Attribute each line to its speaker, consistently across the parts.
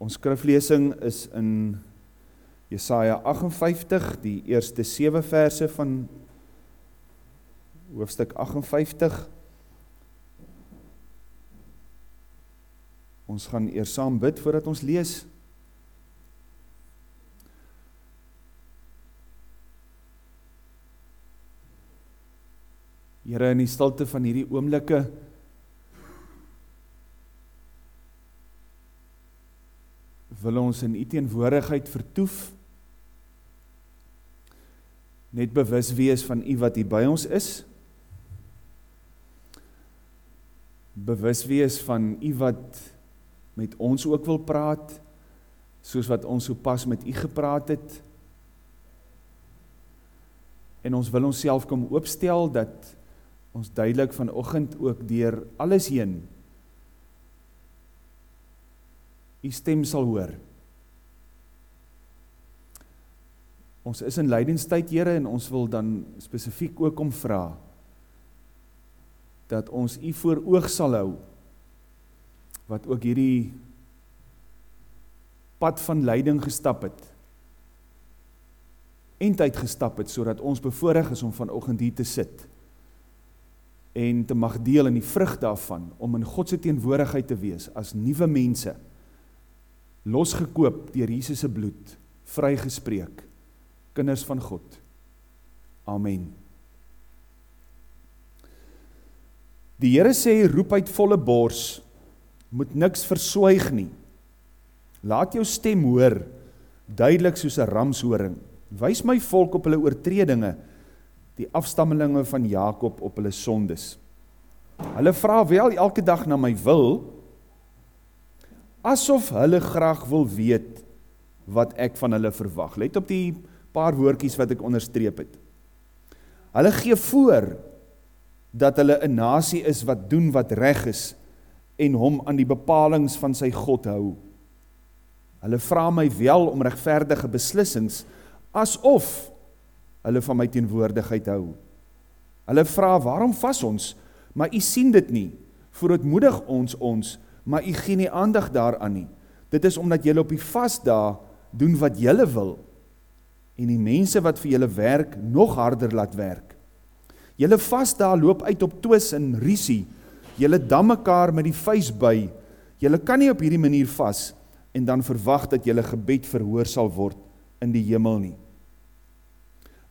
Speaker 1: Ons skriflesing is in Jesaja 58, die eerste 7 verse van hoofstuk 58. Ons gaan eers saam bid voordat ons lees. Here in die stilte van hierdie oomblikke wil ons in u teenwoordigheid vertoef. Net bewus wees van u wat hier by ons is. Bewus wees van u wat met ons ook wil praat soos wat ons sopas met u gepraat het. En ons wil onsself kom oopstel dat ons duidelik vanoggend ook deur alles heen u stem sal hoor. Ons is in lydenstyd, Here, en ons wil dan spesifiek ook om vra dat ons u voor oog sal hou wat ook hierdie pad van lyding gestap het en tyd gestap het sodat ons bevoorreg is om vanoggend hier te sit en te mag deel in die vrug daarvan om in God se teenwoordigheid te wees as nuwe mense losgekoop deur Jesus se bloed, vrygespreek, kinders van God. Amen. Die Here sê roep uit volle bors, moet niks verswyg nie. Laat jou stem hoor, duidelik soos 'n ramshoring. Wys my volk op hulle oortredinge, die afstammelinge van Jakob op hulle sondes. Hulle vra wel elke dag na my wil, asof hulle graag wil weet wat ek van hulle verwag. Let op die paar woordjies wat ek onderstreep het. Hulle gee voor dat hulle 'n nasie is wat doen wat reg is en hom aan die bepalinge van sy God hou. Hulle vra my wel om regverdige beslissings asof hulle van my teenwoordigheid hou. Hulle vra waarom vas ons, maar u sien dit nie. Voorootmoedig ons ons maar u gee nie aandag daaraan nie. Dit is omdat julle op die vasdae doen wat julle wil en die mense wat vir julle werk nog harder laat werk. Julle vasdae loop uit op twis en risie. Julle dam mekaar met die vuis by. Julle kan nie op hierdie manier vas en dan verwag dat julle gebed verhoor sal word in die hemel nie.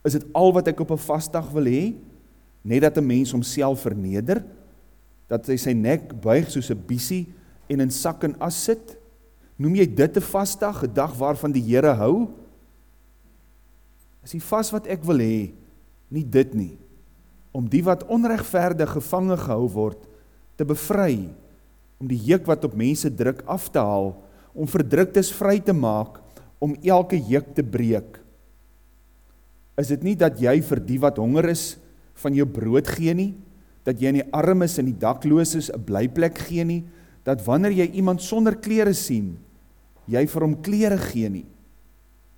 Speaker 1: Is dit al wat ek op 'n vasdag wil hê? Net dat 'n mens homself verneder, dat hy sy nek buig soos 'n biesie en in sak en as sit? Noem jy dit 'n vasdag, 'n dag waarvan die Here hou? Is die vas wat ek wil hê nie dit nie om die wat onregverdig gevange gehou word te bevry, om die juk wat op mense druk af te haal, om verdruktes vry te maak, om elke juk te breek. Is dit nie dat jy vir die wat honger is van jou brood gee nie, dat jy aan die armes en die dakloses 'n blyplek gee nie, dat wanneer jy iemand sonder klere sien, jy vir hom klere gee nie,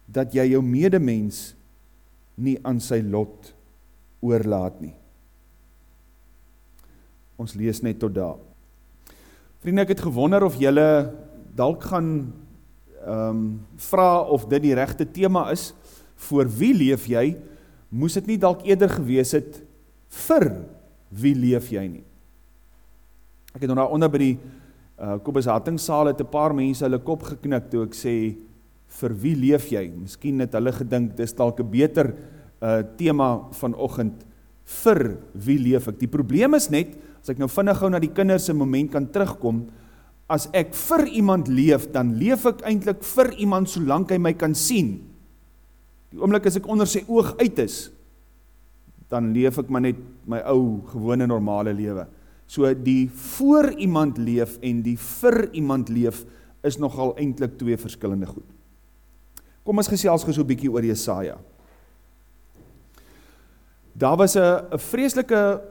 Speaker 1: dat jy jou medemens nie aan sy lot oorlaat nie. Ons lees net tot daar. Vriende, ek het gewonder of julle dalk gaan ehm um, vra of dit die regte tema is vir wie leef jy? Moes dit nie dalk eerder gewees het vir wie leef jy nie? Ek het nou daar onder by die uh, Kobus Hattingsaal het 'n paar mense hulle kop geknik toe ek sê vir wie leef jy? Miskien het hulle gedink dis dalk 'n beter uh tema vanoggend vir wie leef ek? Die probleem is net as ek nou vinnig gou na die kinders se moment kan terugkom, as ek vir iemand leef, dan leef ek eintlik vir iemand solank hy my kan sien. Die oomblik as ek onder sy oog uit is, dan leef ek maar net my ou gewone normale lewe. So die voor iemand leef en die vir iemand leef is nogal eintlik twee verskillende goed. Kom ons gesels gou so 'n bietjie oor Jesaja. Daar was 'n vreeslike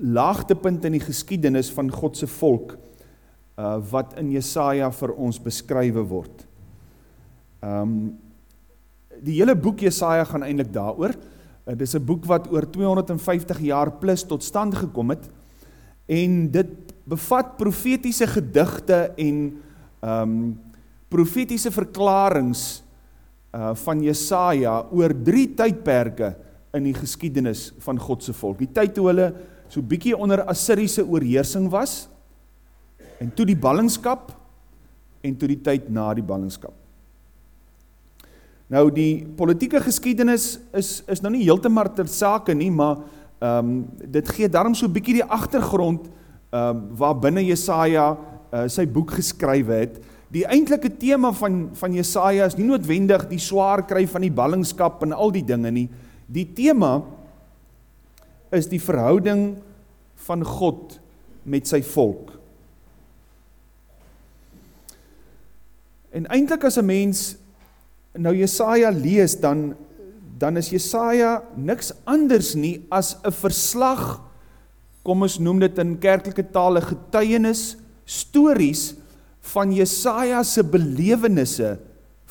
Speaker 1: laagtepunt in die geskiedenis van God se volk uh wat in Jesaja vir ons beskrywe word. Um die hele boek Jesaja gaan eintlik daaroor. Uh, dit is 'n boek wat oor 250 jaar plus tot stand gekom het en dit bevat profetiese gedigte en ehm um, profetiese verklarings uh van Jesaja oor drie tydperke in die geskiedenis van God se volk. Die tyd toe hulle so bietjie onder Assiriese oorheersing was en toe die ballingskap en toe die tyd na die ballingskap. Nou die politieke geskiedenis is is nou nie heeltemal ter sake nie, maar ehm um, dit gee daarom so 'n bietjie die agtergrond ehm um, waar binne Jesaja uh, sy boek geskrywe het. Die eintlike tema van van Jesaja is nie noodwendig die swaar kry van die ballingskap en al die dinge nie. Die tema is die verhouding van God met sy volk. En eintlik as 'n mens nou Jesaja lees dan dan is Jesaja niks anders nie as 'n verslag kom ons noem dit in kerklike tale getuienis stories van Jesaja se belewennisse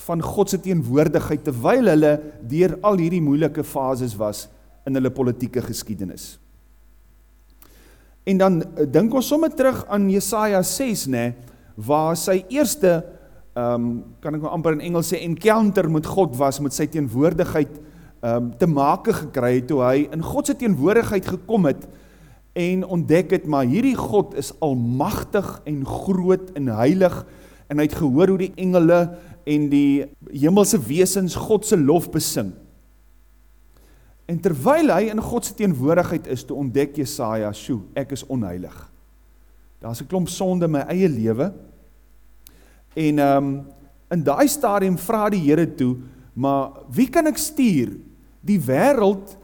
Speaker 1: van God se teenwoordigheid terwyl hulle deur al hierdie moeilike fases was in hulle politieke geskiedenis. En dan eh, dink ons sommer terug aan Jesaja 6 nê waar sy eerste ehm um, kan ek nou amper in Engels sê encounter met God was met sy teenwoordigheid ehm um, te make gekry het toe hy in God se teenwoordigheid gekom het en ontdek het maar hierdie God is almagtig en groot en heilig en hy het gehoor hoe die engele en die hemelse wesens God se lof besing. En terwyl hy in God se teenwoordigheid is, toe ontdek Jesaja, "Sjoe, ek is onheilig. Daar's 'n klomp sonde in my eie lewe." En ehm um, in daai stadium vra die Here toe, "Maar wie kan ek stuur? Die wêreld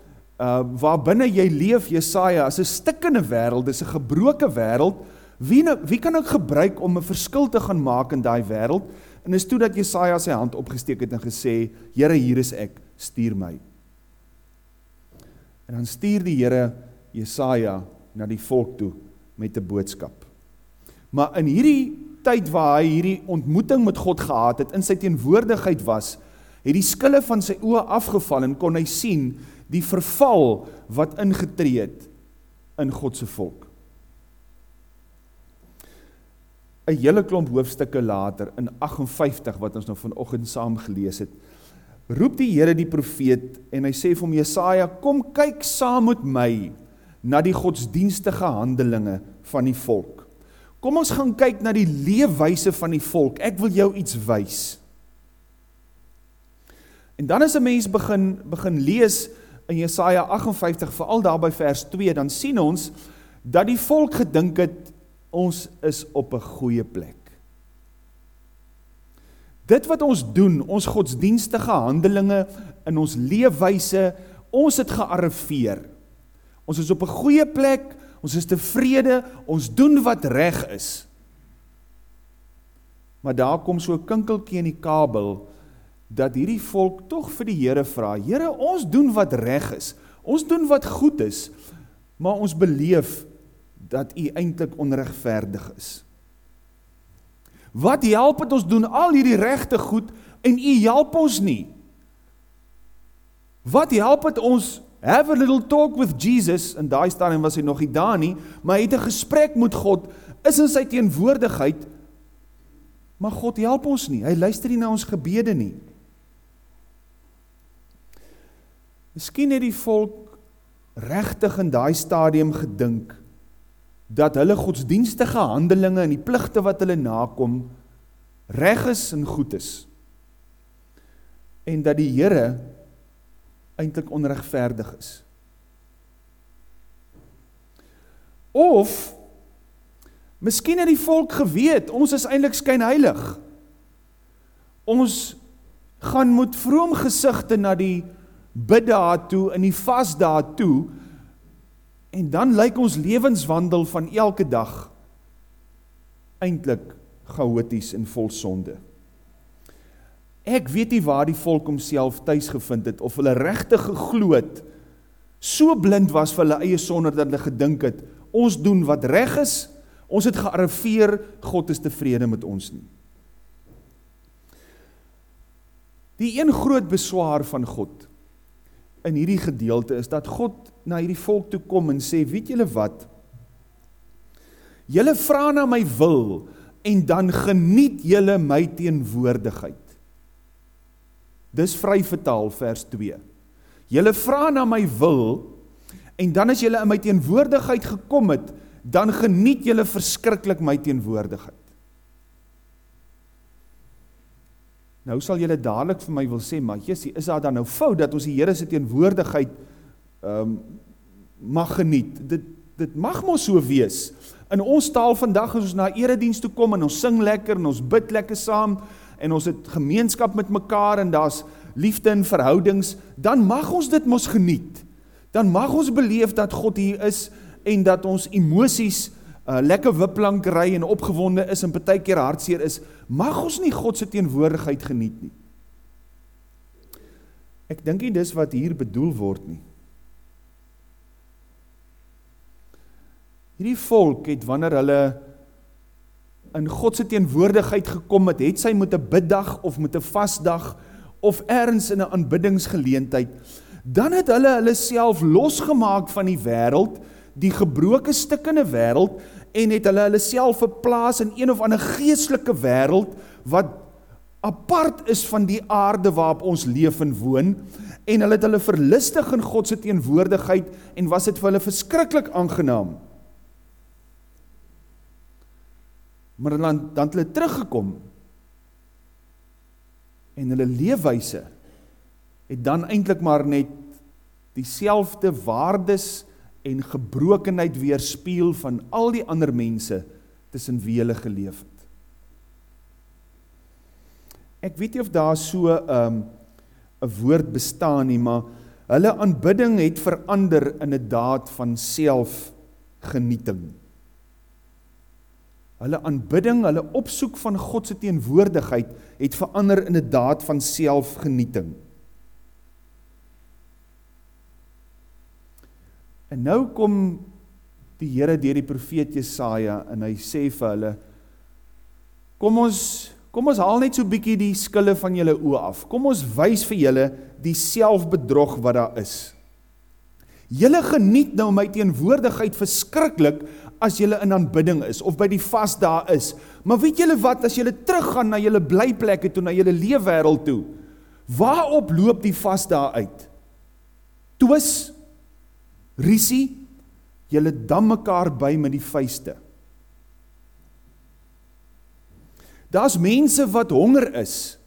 Speaker 1: uh waar binne jy leef, Jesaja, is 'n stikkende wêreld, dis 'n gebroke wêreld. Wie nou, wie kan ek gebruik om 'n verskil te gaan maak in daai wêreld?" En dis toe dat Jesaja sy hand opgesteek het en gesê, "Here, hier is ek, stuur my." En dan stuur die Here Jesaja na die volk toe met 'n boodskap. Maar in hierdie tyd waar hy hierdie ontmoeting met God gehad het, in sy teenwoordigheid was, het die skille van sy oë afgeval en kon hy sien die verval wat ingetree het in God se volk. 'n Hele klomp hoofstukke later in 58 wat ons nou vanoggend saam gelees het, roep die Here die profeet en hy sê vir hom Jesaja, kom kyk saam met my na die godsdienstige handelinge van die volk. Kom ons gaan kyk na die leefwyse van die volk. Ek wil jou iets wys. En dan as 'n mens begin begin lees in Jesaja 58 veral daar by vers 2, dan sien ons dat die volk gedink het ons is op 'n goeie plek. Dit wat ons doen, ons godsdienstige handelinge in ons leefwyse, ons het gearriveer. Ons is op 'n goeie plek, ons is tevrede, ons doen wat reg is. Maar daar kom so 'n kinkeltjie in die kabel dat hierdie volk tog vir die Here vra: "Here, ons doen wat reg is. Ons doen wat goed is, maar ons beleef dat U eintlik onregverdig is." Wat help dit ons doen al hierdie regte goed en u help ons nie? Wat help dit ons have a little talk with Jesus en daai stadium was hy nog nie daar nie, maar hy het 'n gesprek met God, is in sy teenwoordigheid. Maar God help ons nie. Hy luister nie na ons gebede nie. Miskien het die volk regtig in daai stadium gedink dat hulle godsdienstige handelinge en die pligte wat hulle nakom reg is en goed is. En dat die Here eintlik onregverdig is. Of miskien het die volk geweet ons is eintlik skynheilig. Ons gaan moet vroom gesigte na die bid daartoe in die vas daartoe En dan lyk ons lewenswandel van elke dag eintlik chaoties en vol sonde. Ek weet nie waar die volk homself tuis gevind het of hulle regtig geglo het so blind was vir hulle eie sonde dat hulle gedink het ons doen wat reg is, ons het gearriveer, God is tevrede met ons nie. Die een groot beswaar van God in hierdie gedeelte is dat God na hierdie volk toe kom en sê, weet julle wat? Julle vra na my wil en dan geniet julle my teenwoordigheid. Dis vry vertaal vers 2. Julle vra na my wil en dan as julle in my teenwoordigheid gekom het, dan geniet julle verskriklik my teenwoordigheid. Nou sal julle dadelik vir my wil sê, maar Jessie, is daar dan nou fout dat ons die Here se teenwoordigheid ehm um, mag geniet? Dit dit mag mos so wees. In ons taal vandag as ons na erediens toe kom en ons sing lekker en ons bid lekker saam en ons het gemeenskap met mekaar en daar's liefde en verhoudings, dan mag ons dit mos geniet. Dan mag ons beleef dat God hier is en dat ons emosies uh, lekker wiplank ry en opgewonde is en partykeer hartseer is, mag ons nie God se teenwoordigheid geniet nie. Ek dink nie dis wat hier bedoel word nie. Hierdie volk het wanneer hulle in God se teenwoordigheid gekom het, het sy met 'n biddag of met 'n vasdag of ergens in 'n aanbiddingsgeleentheid, dan het hulle hulle self losgemaak van die wêreld, die gebroke stukkende wêreld en het hulle hulle self verplaas in een of ander geestelike wêreld wat apart is van die aarde waarop ons leef en woon en hulle het hulle verlustig in God se teenwoordigheid en was dit vir hulle verskriklik aangenaam. Maar dan dan het hulle teruggekom en hulle leefwyse het dan eintlik maar net dieselfde waardes en gebrokenheid weerspieël van al die ander mense tussen wie hulle geleef het. Ek weet nie of daar so 'n um, 'n woord bestaan nie, maar hulle aanbidding het verander in 'n daad van selfgenieting. Hulle aanbidding, hulle opsoek van God se teenwoordigheid het verander in 'n daad van selfgenieting. En nou kom die Here deur die profeet Jesaja en hy sê vir hulle Kom ons kom ons haal net so bietjie die skille van julle oë af. Kom ons wys vir julle die selfbedrog wat daar is. Julle geniet nou my teenwoordigheid verskriklik as julle in aanbidding is of by die vas daar is. Maar weet julle wat as julle teruggaan na julle blyplekke toe, na julle leefwêreld toe? Waarop loop die vas daar uit? Twis Risie, julle dam mekaar by met die vuiste. Daar's mense wat honger is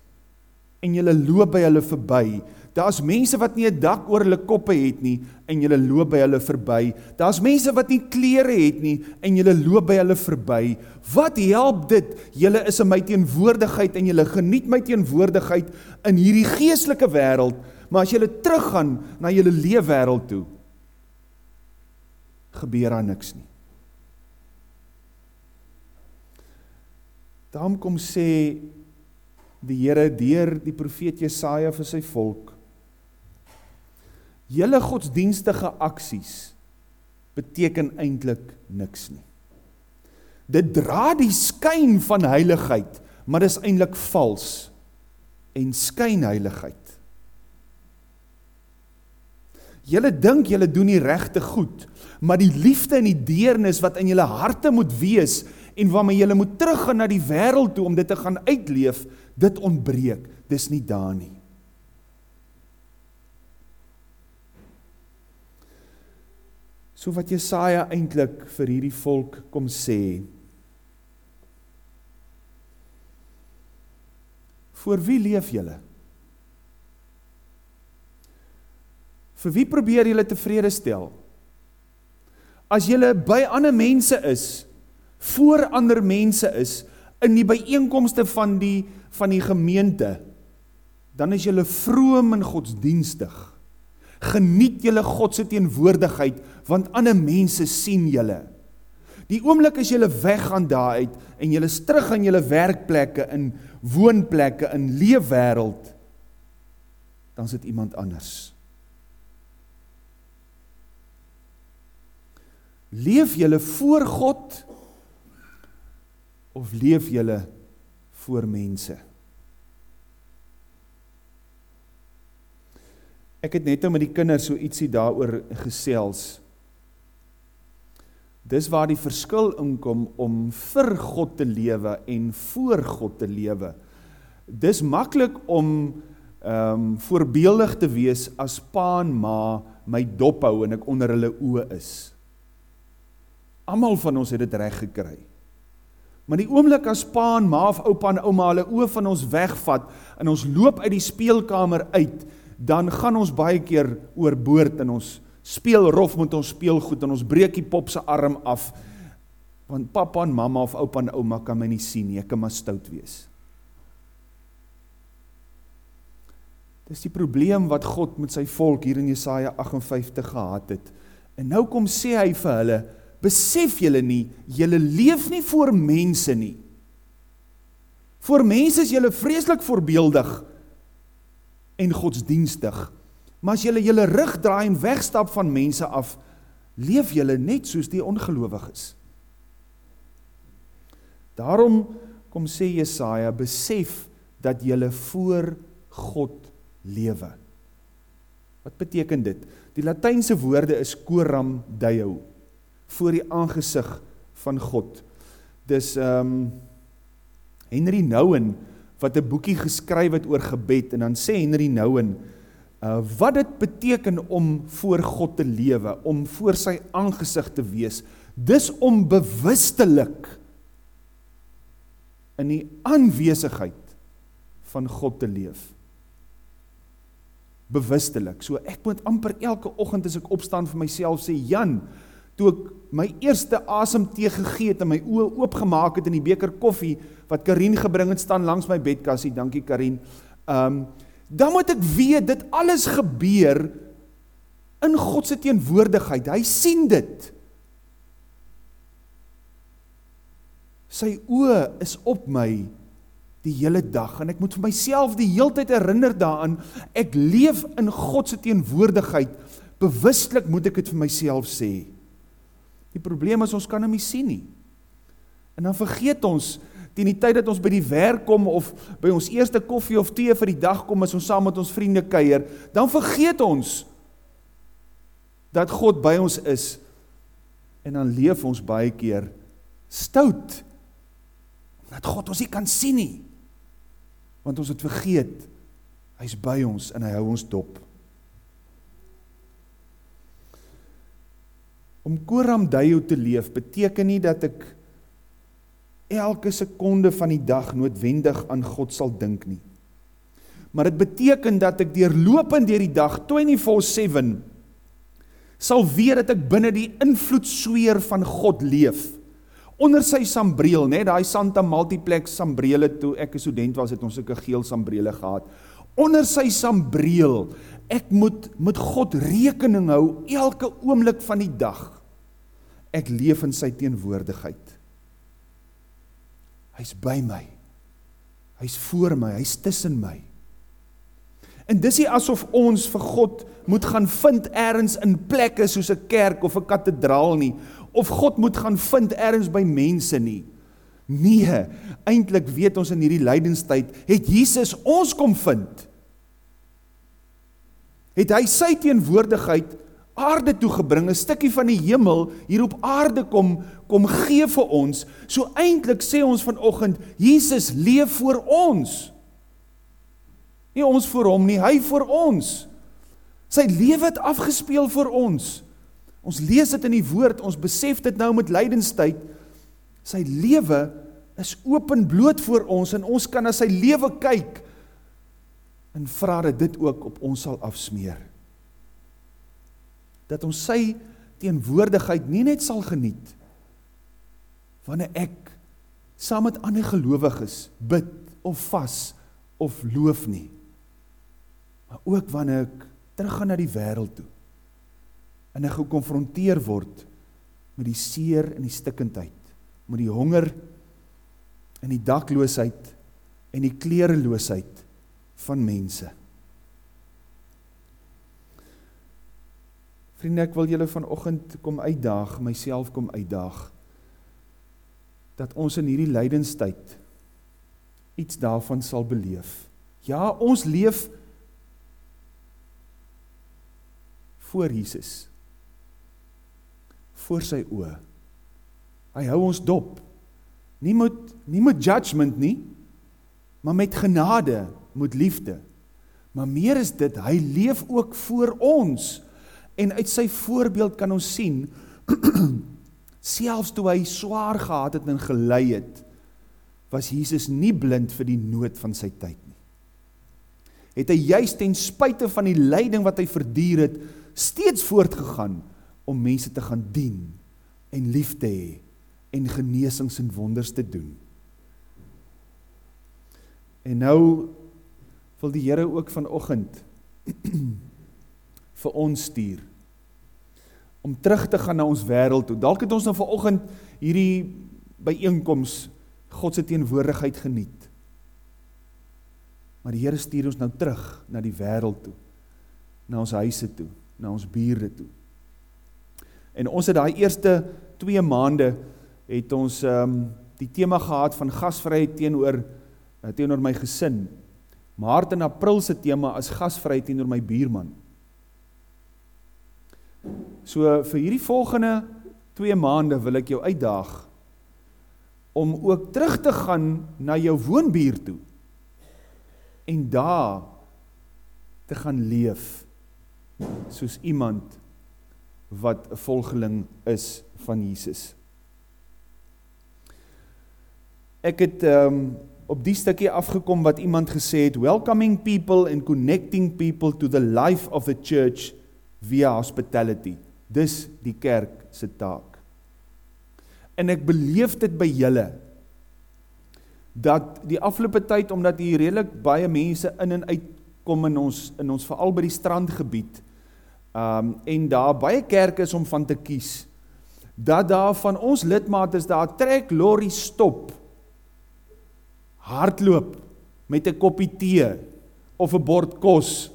Speaker 1: en julle loop by hulle verby. Daar's mense wat nie 'n dak oor hulle koppe het nie en julle loop by hulle verby. Daar's mense wat nie klere het nie en julle loop by hulle verby. Wat help dit? Julle is in my teenwoordigheid en julle geniet my teenwoordigheid in hierdie geestelike wêreld, maar as julle teruggaan na julle leefwêreld toe, gebeur daar niks nie. Daarom kom sê die Here deur die profeet Jesaja vir sy volk: Julle godsdienstige aksies beteken eintlik niks nie. Dit dra die skyn van heiligheid, maar dis eintlik vals en skynheiligheid. Julle dink julle doen die regte goed, maar die liefde en die deernis wat in julle harte moet wees en waarmee julle moet teruggaan na die wêreld toe om dit te gaan uitleef, dit ontbreek. Dis nie daar nie. So wat Jesaja eintlik vir hierdie volk kom sê. Vir wie leef julle? Vir wie probeer julle tevrede stel? As jy by ander mense is, voor ander mense is in die byeenkomste van die van die gemeente, dan is jy vroom en godsdienstig. Geniet julle God se teenwoordigheid want ander mense sien julle. Die oomblik as jy weggaan daar uit en jy is terug aan jou werkplekke in woonplekke in leefwêreld dan is dit iemand anders. Leef julle voor God of leef julle voor mense? Ek het net nou met die kinders so ietsie daaroor gesels. Dis waar die verskil inkom om vir God te lewe en voor God te lewe. Dis maklik om ehm um, voorbeeldig te wees as pa en ma my dop hou en ek onder hulle oë is. Almal van ons het dit reg gekry. Maar die oomblik as pa en ma of oupa en ouma hulle oë van ons wegvat en ons loop uit die speelkamer uit, dan gaan ons baie keer oorboord en ons speel rof met ons speelgoed en ons breek die pop se arm af want pappa en mamma of oupa en ouma kan my nie sien nie, ek kan maar stout wees. Dis die probleem wat God met sy volk hier in Jesaja 58 gehad het. En nou kom sê hy vir hulle, besef julle nie, julle leef nie voor mense nie. Voor mense is julle vreeslik voorbeeldig en godsdienstig. Maar as julle julle rug draai en wegstap van mense af, leef julle net soos die ongelowiges. Daarom kom sê Jesaja, besef dat julle voor God lewe. Wat beteken dit? Die Latynse woorde is coram deo, voor die aangesig van God. Dis um, Henry Nouwen wat 'n boekie geskryf het oor gebed en dan sê Henry Nouwen uh, wat dit beteken om voor God te lewe, om voor sy aangesig te wees, dis om bewustelik in die aanwesigheid van God te leef. Bewustelik. So ek moet amper elke oggend as ek opstaan vir myself sê, Jan, toe ek my eerste asemteug gegee het en my oë oopgemaak het in die beker koffie wat Karin gebring het staan langs my bedkassie. Dankie Karin. Um dan moet ek weet dit alles gebeur in God se teenwoordigheid. Hy sien dit. Sy oë is op my die hele dag en ek moet vir myself die heeltyd herinner daaraan ek leef in God se teenwoordigheid. Bewuslik moet ek dit vir myself sê. Die probleem is ons kan hom nie sien nie. En dan vergeet ons teen die tyd dat ons by die werk kom of by ons eerste koffie of tee vir die dag kom as ons saam met ons vriende kuier, dan vergeet ons dat God by ons is. En dan leef ons baie keer stout dat God ons nie kan sien nie. Want ons het vergeet hy's by ons en hy hou ons dop om koram dayo te leef beteken nie dat ek elke sekonde van die dag noodwendig aan God sal dink nie. Maar dit beteken dat ek deurlopend deur die dag 24/7 sal weet dat ek binne die invloedsweer van God leef. Onder sy sambreel, net daai Santa Multiplex sambrele toe ek 'n student was, het ons sulke geel sambrele gehad. Onder sy sambreel, ek moet met God rekening hou elke oomblik van die dag. Ek leef in sy teenwoordigheid. Hy's by my. Hy's voor my, hy's tussen my. En dis nie asof ons vir God moet gaan vind eers in plekke soos 'n kerk of 'n kathedraal nie, of God moet gaan vind eers by mense nie. Nee, eintlik weet ons in hierdie lydenstyd het Jesus ons kom vind. Het hy sy teenwoordigheid aarde toe gebring, 'n stukkie van die hemel hier op aarde kom kom gee vir ons. So eintlik sê ons vanoggend Jesus leef vir ons. Nie ons vir hom nie, hy vir ons. Sy lewe het afgespeel vir ons. Ons lees dit in die woord, ons besef dit nou met lydenstyd. Sy lewe is openbloot voor ons en ons kan na sy lewe kyk en vra dat dit ook op ons sal afsmeer dat ons sy teenwoordigheid nie net sal geniet wanneer ek saam met ander gelowiges bid of vas of loof nie maar ook wanneer ek teruggaan na die wêreld toe en ek gekonfronteer word met die seer en die stikkindheid met die honger en die dakloosheid en die klereloosheid van mense Vriende, ek wil julle vanoggend kom uitdaag, myself kom uitdaag dat ons in hierdie lydenstyd iets daarvan sal beleef. Ja, ons leef voor Jesus. Voor sy oë. Hy hou ons dop. Nie met nie met judgment nie, maar met genade, met liefde. Maar meer is dit, hy leef ook voor ons. En uit sy voorbeeld kan ons sien selfs toe hy swaar gehad het en gelei het, was Jesus nie blind vir die nood van sy tyd nie. Het hy juist ten spyte van die lyding wat hy verduur het, steeds voortgegaan om mense te gaan dien en lief te hê en genesings en wonders te doen. En nou wil die Here ook vanoggend vir ons stuur om terug te gaan na ons wêreld toe. Dalk het ons nou vanoggend hierdie byeenkoms God se teenwoordigheid geniet. Maar die Here stuur ons nou terug na die wêreld toe. Na ons huise toe, na ons bure toe. En ons het daai eerste 2 maande het ons ehm um, die tema gehad van gasvryheid teenoor uh, teenoor my gesin. Maart en April se tema is gasvryheid teenoor my buurman. So vir hierdie volgende 2 maande wil ek jou uitdaag om ook terug te gaan na jou woonbuur toe en daar te gaan leef soos iemand wat 'n volgeling is van Jesus. Ek het um, op die stukkie afgekom wat iemand gesê het, welcoming people and connecting people to the life of the church via hospitality. Dis die kerk se taak. En ek beleef dit by julle dat die afgelope tyd omdat hier redelik baie mense in en uit kom in ons in ons veral by die strandgebied. Um en daar baie kerke is om van te kies. Dat daar van ons lidmate is daar trek lorry stop. Hardloop met 'n koppie tee of 'n bord kos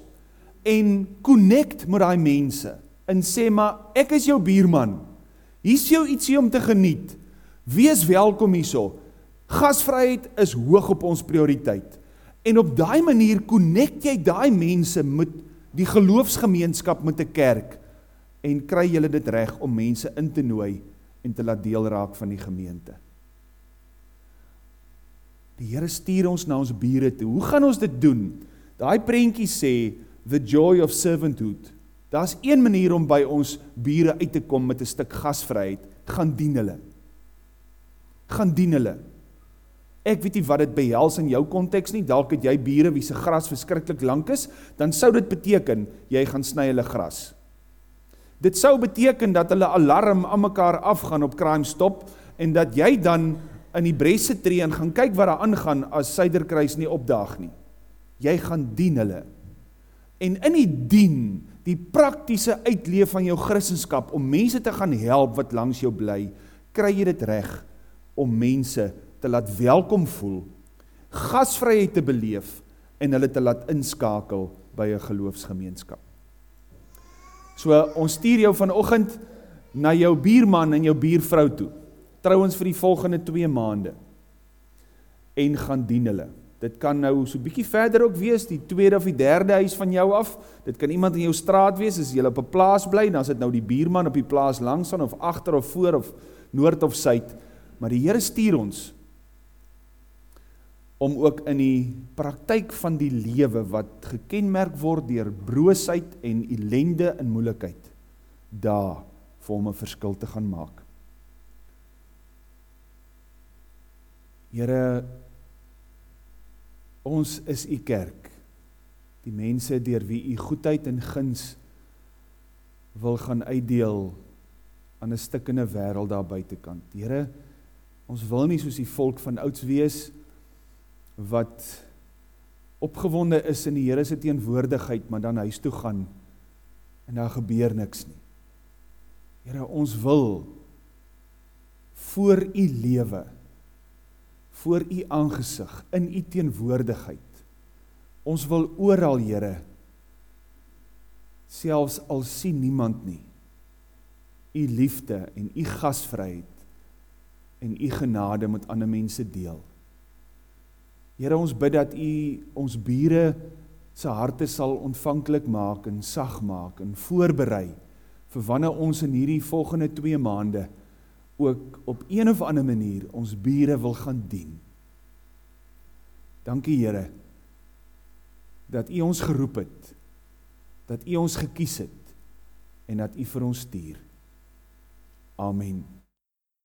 Speaker 1: en connect met daai mense en sê maar ek is jou buurman. Hier's jou ietsie om te geniet. Wees welkom hierso. Gasvryheid is hoog op ons prioriteit. En op daai manier connect jy daai mense met die geloofsgemeenskap met 'n kerk en kry jy dit reg om mense in te nooi en te laat deel raak van die gemeente. Die Here stuur ons na ons bure toe. Hoe gaan ons dit doen? Daai prentjie sê the joy of servanthood. Daar's een manier om by ons bure uit te kom met 'n stuk gasvryheid, gaan dien hulle. Gaan dien hulle. Ek weet nie wat dit behels in jou konteks nie. Dalk het jy bure wie se gras verskriklik lank is, dan sou dit beteken jy gaan sny hulle gras. Dit sou beteken dat hulle alarm aan mekaar afgaan op crime stop en dat jy dan in die bresse tree en gaan kyk wat daar aangaan as Suiderkruis nie opdaag nie. Jy gaan dien hulle. En in die dien, die praktiese uitleef van jou Christendom om mense te gaan help wat langs jou bly, kry jy dit reg om mense te laat welkom voel, gasvryheid te beleef en hulle te laat inskakel by 'n geloofsgemeenskap. So ons stuur jou vanoggend na jou buurman en jou buurvrou toe. Trouwens vir die volgende 2 maande en gaan dien hulle. Dit kan nou so bietjie verder ook wees, die tweede of die derde huis van jou af. Dit kan iemand in jou straat wees as jy op 'n plaas bly, dan is dit nou die buurman op die plaas langs aan of agter of voor of noord of suid. Maar die Here stuur ons om ook in die praktyk van die lewe wat gekenmerk word deur broosheid en ellende en moeilikheid daar vir hom 'n verskil te gaan maak. Here ons is u kerk. Die mense deur wie u goedheid en guns wil gaan uitdeel aan 'n stikkende wêreld daar buitekant. Here, ons wil nie soos die volk van ouds wees wat opgewonde is in die Here se teenwoordigheid, maar dan huis toe gaan en daar gebeur niks nie. Here, ons wil voor u lewe voor u aangesig in u teenwoordigheid. Ons wil oral, Here, selfs al sien niemand nie, u liefde en u gasvryheid en u genade met ander mense deel. Here ons bid dat U ons bure se harte sal ontvanklik maak en sag maak en voorberei vir wanneer ons in hierdie volgende 2 maande ook op een of ander manier ons bure wil gaan dien. Dankie Here dat U ons geroep het, dat U ons gekies het en dat U vir ons stuur. Amen.